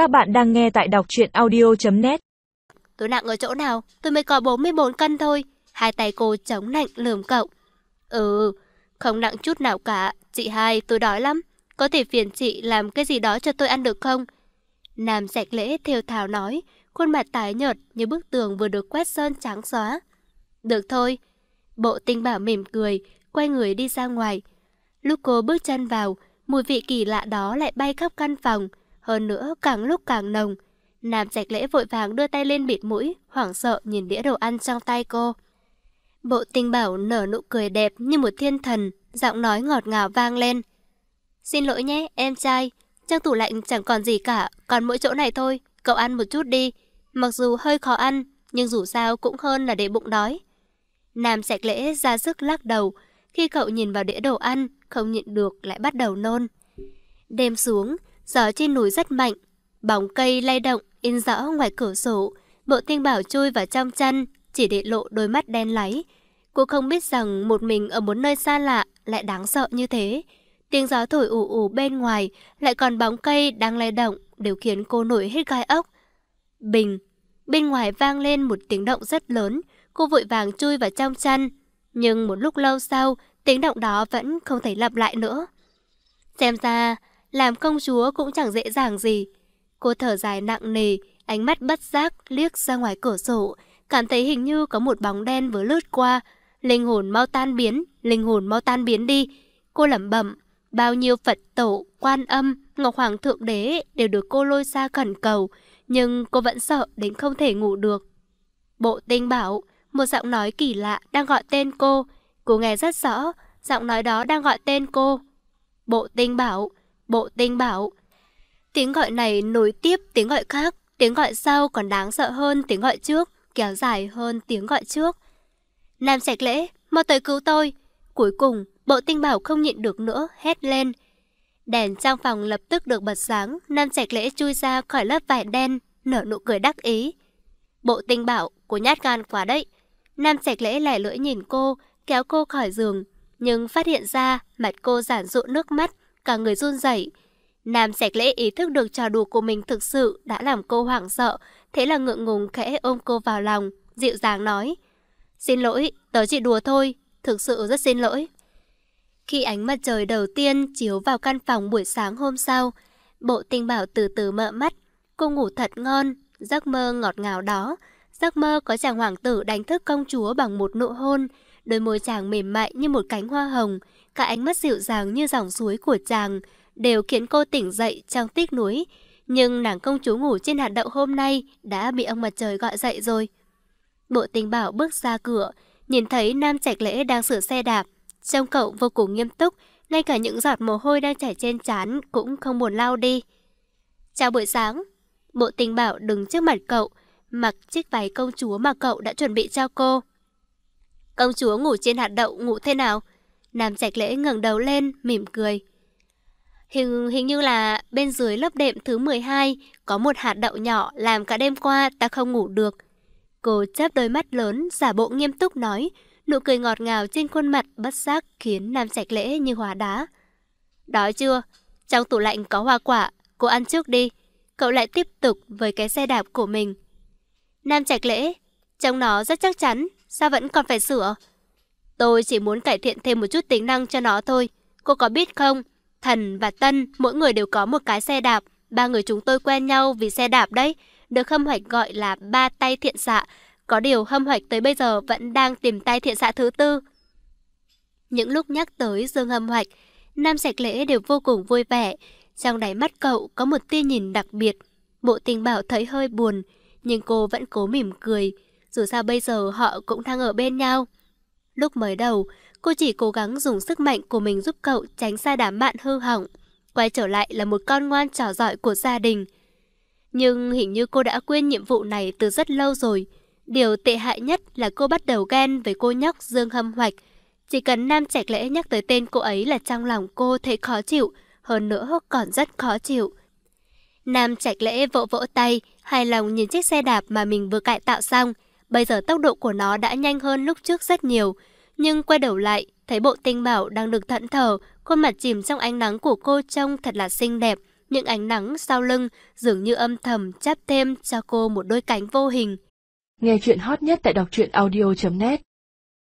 Các bạn đang nghe tại đọc truyện audio.net Tôi nặng ở chỗ nào? Tôi mới có 44 cân thôi. Hai tay cô chống lạnh lườm cậu. Ừ, không nặng chút nào cả. Chị hai, tôi đói lắm. Có thể phiền chị làm cái gì đó cho tôi ăn được không? Nam sạch lễ theo thảo nói, khuôn mặt tái nhợt như bức tường vừa được quét sơn trắng xóa. Được thôi. Bộ tinh bảo mỉm cười, quay người đi ra ngoài. Lúc cô bước chân vào, mùi vị kỳ lạ đó lại bay khắp căn phòng, hơn nữa càng lúc càng nồng. Nam Trạch Lễ vội vàng đưa tay lên bịt mũi, hoảng sợ nhìn đĩa đồ ăn trong tay cô. Bộ tinh bảo nở nụ cười đẹp như một thiên thần, giọng nói ngọt ngào vang lên. Xin lỗi nhé, em trai, trong tủ lạnh chẳng còn gì cả, còn mỗi chỗ này thôi, cậu ăn một chút đi. Mặc dù hơi khó ăn, nhưng dù sao cũng hơn là để bụng đói. Nam Trạch Lễ ra sức lắc đầu, khi cậu nhìn vào đĩa đồ ăn, không nhịn được lại bắt đầu nôn. Đêm xuống, gió trên núi rất mạnh, bóng cây lay động in rõ ngoài cửa sổ. Bộ tinh bảo chui vào trong chăn, chỉ để lộ đôi mắt đen láy. Cô không biết rằng một mình ở một nơi xa lạ lại đáng sợ như thế. Tiếng gió thổi ù ù bên ngoài, lại còn bóng cây đang lay động, đều khiến cô nổi hết gai ốc. Bình, bên ngoài vang lên một tiếng động rất lớn, cô vội vàng chui vào trong chăn. Nhưng một lúc lâu sau, tiếng động đó vẫn không thể lặp lại nữa. Xem ra, làm công chúa cũng chẳng dễ dàng gì. Cô thở dài nặng nề, ánh mắt bất giác liếc ra ngoài cửa sổ, cảm thấy hình như có một bóng đen vừa lướt qua. Linh hồn mau tan biến, linh hồn mau tan biến đi. Cô lẩm bẩm, bao nhiêu Phật tổ, quan âm, Ngọc Hoàng Thượng Đế đều được cô lôi xa khẩn cầu, nhưng cô vẫn sợ đến không thể ngủ được. Bộ tinh bảo, một giọng nói kỳ lạ đang gọi tên cô. Cô nghe rất rõ, giọng nói đó đang gọi tên cô. Bộ tinh bảo, bộ tinh bảo. Tiếng gọi này nối tiếp tiếng gọi khác, tiếng gọi sau còn đáng sợ hơn tiếng gọi trước, kéo dài hơn tiếng gọi trước. Nam sạch lễ, mau tới cứu tôi. Cuối cùng, bộ tinh bảo không nhịn được nữa, hét lên. Đèn trong phòng lập tức được bật sáng, Nam sạch lễ chui ra khỏi lớp vải đen, nở nụ cười đắc ý. Bộ tinh bảo, cô nhát gan quá đấy. Nam sạch lễ lẻ lưỡi nhìn cô, kéo cô khỏi giường, nhưng phát hiện ra mặt cô giản dụ nước mắt, cả người run rẩy. Nam sạch lễ ý thức được trò đùa của mình thực sự đã làm cô hoảng sợ, thế là ngượng ngùng khẽ ôm cô vào lòng, dịu dàng nói. Xin lỗi, tớ chỉ đùa thôi, thực sự rất xin lỗi. Khi ánh mặt trời đầu tiên chiếu vào căn phòng buổi sáng hôm sau, bộ tinh bảo từ từ mở mắt, cô ngủ thật ngon, giấc mơ ngọt ngào đó. Giấc mơ có chàng hoàng tử đánh thức công chúa bằng một nụ hôn, đôi môi chàng mềm mại như một cánh hoa hồng, cả ánh mắt dịu dàng như dòng suối của chàng, đều khiến cô tỉnh dậy trong tiếc núi. Nhưng nàng công chúa ngủ trên hạt đậu hôm nay đã bị ông mặt trời gọi dậy rồi. Bộ tình bảo bước ra cửa, nhìn thấy nam trạch lễ đang sửa xe đạp. Trông cậu vô cùng nghiêm túc, ngay cả những giọt mồ hôi đang chảy trên trán cũng không buồn lau đi. Chào buổi sáng, bộ tình bảo đứng trước mặt cậu, mặc chiếc váy công chúa mà cậu đã chuẩn bị cho cô. Công chúa ngủ trên hạt đậu ngủ thế nào? Nam Trạch Lễ ngẩng đầu lên, mỉm cười. Hình, hình như là bên dưới lớp đệm thứ 12 có một hạt đậu nhỏ làm cả đêm qua ta không ngủ được. Cô chớp đôi mắt lớn, giả bộ nghiêm túc nói, nụ cười ngọt ngào trên khuôn mặt bất giác khiến Nam Trạch Lễ như hóa đá. Đói chưa? Trong tủ lạnh có hoa quả, cô ăn trước đi. Cậu lại tiếp tục với cái xe đạp của mình. Nam Trạch Lễ, trong nó rất chắc chắn, sao vẫn còn phải sửa? Tôi chỉ muốn cải thiện thêm một chút tính năng cho nó thôi. Cô có biết không? Thần và Tân, mỗi người đều có một cái xe đạp. Ba người chúng tôi quen nhau vì xe đạp đấy. Được hâm hoạch gọi là ba tay thiện xạ. Có điều hâm hoạch tới bây giờ vẫn đang tìm tay thiện xạ thứ tư. Những lúc nhắc tới Dương hâm hoạch, Nam Sạch Lễ đều vô cùng vui vẻ. Trong đáy mắt cậu có một tia nhìn đặc biệt. Bộ tình bảo thấy hơi buồn, nhưng cô vẫn cố mỉm cười. Dù sao bây giờ họ cũng đang ở bên nhau. Lúc mới đầu, cô chỉ cố gắng dùng sức mạnh của mình giúp cậu tránh xa đám bạn hư hỏng. Quay trở lại là một con ngoan trò giỏi của gia đình. Nhưng hình như cô đã quên nhiệm vụ này từ rất lâu rồi. Điều tệ hại nhất là cô bắt đầu ghen với cô nhóc Dương Hâm Hoạch. Chỉ cần Nam Trạch Lễ nhắc tới tên cô ấy là trong lòng cô thấy khó chịu, hơn nữa còn rất khó chịu. Nam Trạch Lễ vỗ vỗ tay, hài lòng nhìn chiếc xe đạp mà mình vừa cải tạo xong. Bây giờ tốc độ của nó đã nhanh hơn lúc trước rất nhiều. Nhưng quay đầu lại, thấy bộ tinh bảo đang được thẫn thờ, khuôn mặt chìm trong ánh nắng của cô trông thật là xinh đẹp, những ánh nắng sau lưng dường như âm thầm chắp thêm cho cô một đôi cánh vô hình. Nghe chuyện hot nhất tại đọc truyện audio.net